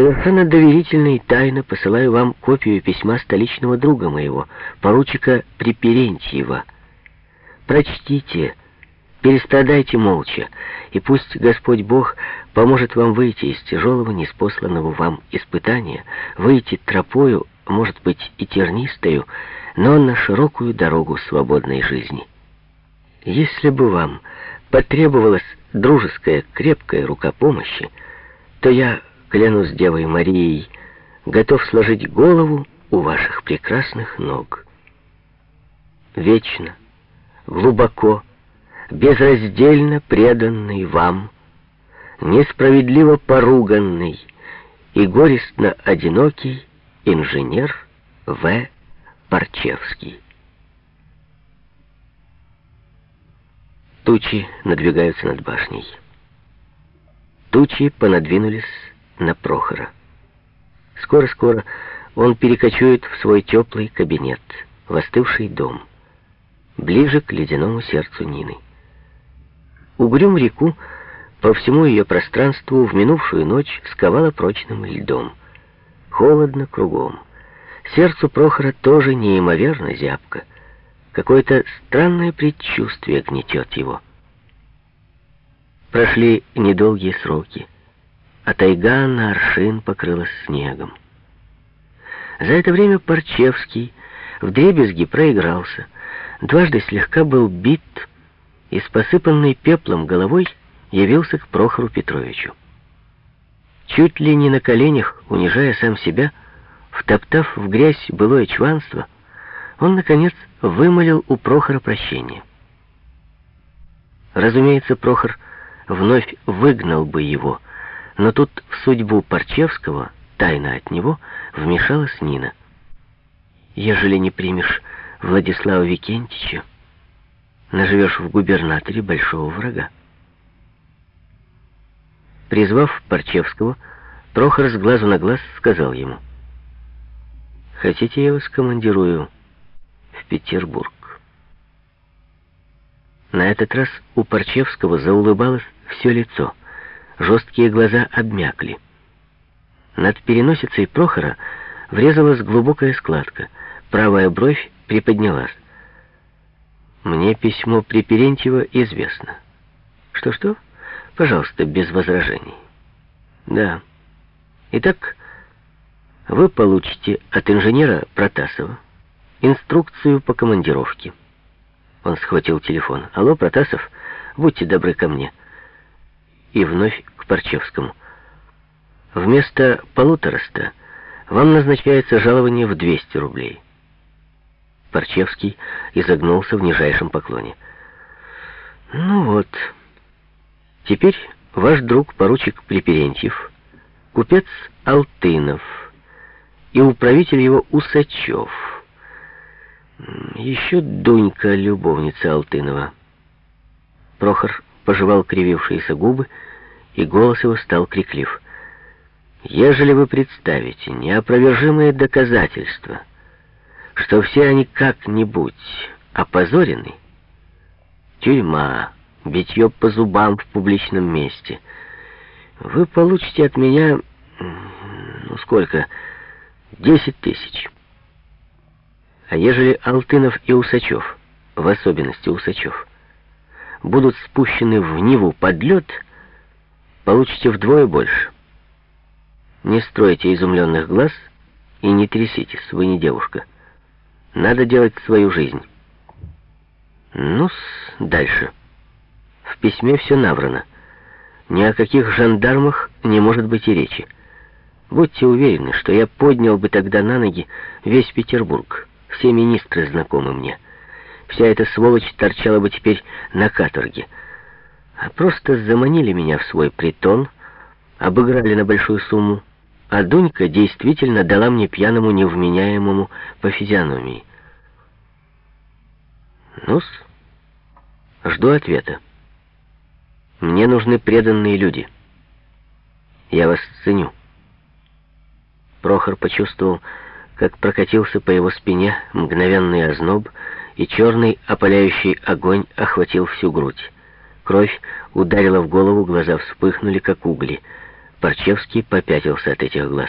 Совершенно доверительно и тайно посылаю вам копию письма столичного друга моего, поручика Приперентьева. Прочтите, перестрадайте молча, и пусть Господь Бог поможет вам выйти из тяжелого, неспосланного вам испытания, выйти тропою, может быть, и тернистою, но на широкую дорогу свободной жизни. Если бы вам потребовалась дружеская, крепкая рука помощи, то я клянусь Девой Марией, готов сложить голову у ваших прекрасных ног. Вечно, глубоко, безраздельно преданный вам, несправедливо поруганный и горестно одинокий инженер В. Парчевский. Тучи надвигаются над башней. Тучи понадвинулись на Прохора. Скоро-скоро он перекочует в свой теплый кабинет, в остывший дом, ближе к ледяному сердцу Нины. Угрюм реку по всему ее пространству в минувшую ночь сковала прочным льдом. Холодно кругом. Сердцу Прохора тоже неимоверно зябко. Какое-то странное предчувствие гнетет его. Прошли недолгие сроки а тайга на аршин покрылась снегом. За это время Парчевский вдребезги проигрался, дважды слегка был бит и с посыпанной пеплом головой явился к Прохору Петровичу. Чуть ли не на коленях, унижая сам себя, втоптав в грязь былое чванство, он, наконец, вымолил у Прохора прощение. Разумеется, Прохор вновь выгнал бы его, но тут в судьбу Парчевского, тайно от него, вмешалась Нина. «Ежели не примешь Владислава Викентича, наживешь в губернаторе большого врага». Призвав Парчевского, Прохор с глазу на глаз сказал ему, «Хотите, я вас командирую в Петербург?» На этот раз у Парчевского заулыбалось все лицо — Жесткие глаза обмякли. Над переносицей Прохора врезалась глубокая складка. Правая бровь приподнялась. Мне письмо Приперентьева известно. Что-что? Пожалуйста, без возражений. Да. Итак, вы получите от инженера Протасова инструкцию по командировке. Он схватил телефон. Алло, Протасов, будьте добры ко мне и вновь к Парчевскому. Вместо полутораста вам назначается жалование в 200 рублей. Парчевский изогнулся в нижайшем поклоне. Ну вот, теперь ваш друг поручик Приперентьев, купец Алтынов и управитель его Усачев. Еще Дунька, любовница Алтынова. Прохор пожевал кривившиеся губы, и голос его стал криклив. «Ежели вы представите неопровержимые доказательства, что все они как-нибудь опозорены, тюрьма, битье по зубам в публичном месте, вы получите от меня, ну сколько, десять тысяч. А ежели Алтынов и Усачев, в особенности Усачев, будут спущены в Ниву под лед, получите вдвое больше. Не стройте изумленных глаз и не тряситесь, вы не девушка. Надо делать свою жизнь. ну дальше. В письме все наврано. Ни о каких жандармах не может быть и речи. Будьте уверены, что я поднял бы тогда на ноги весь Петербург. Все министры знакомы мне. Вся эта сволочь торчала бы теперь на каторге. А просто заманили меня в свой притон, обыграли на большую сумму, а Дунька действительно дала мне пьяному невменяемому по физиономии. ну жду ответа. Мне нужны преданные люди. Я вас ценю. Прохор почувствовал, как прокатился по его спине мгновенный озноб, и черный опаляющий огонь охватил всю грудь. Кровь ударила в голову, глаза вспыхнули, как угли. Парчевский попятился от этих глаз.